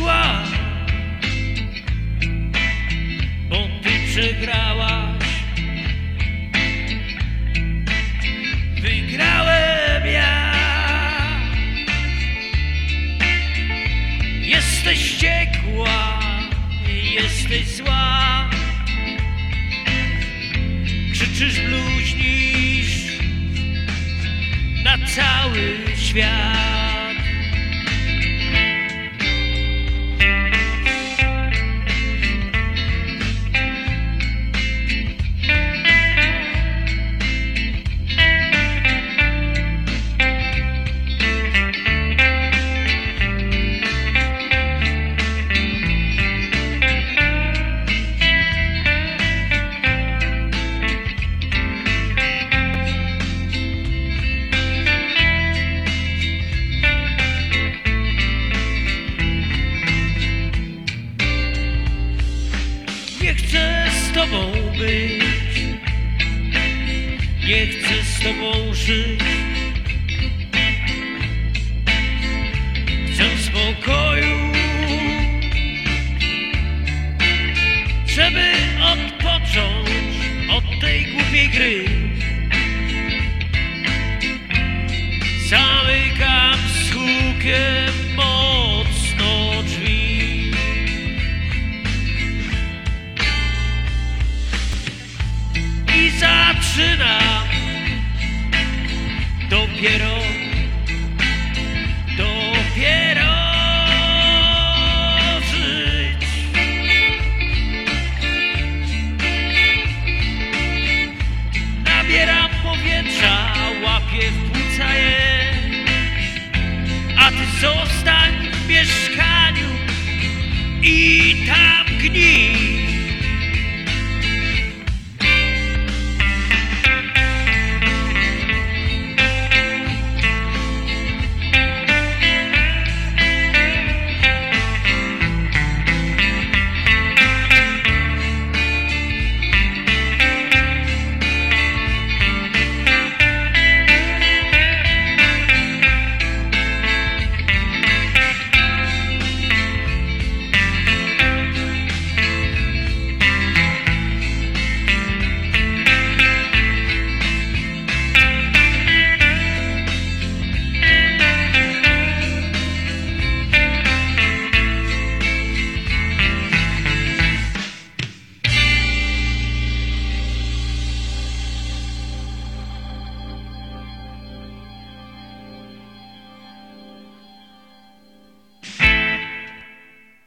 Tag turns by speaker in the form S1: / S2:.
S1: Zła, bo ty przegrałaś. Wygrałem ja. Jesteś wściekła, jesteś zła. Krzyczysz, bluźnisz na cały świat. Nie chcę z tobą być, nie chcę z tobą żyć. Chcę spokoju, żeby odpocząć od tej głupiej gry. I zaczynam dopiero, dopiero żyć. Nabieram powietrza, łapię w płuca je, a ty zostań w mieszkaniu i tam gnij.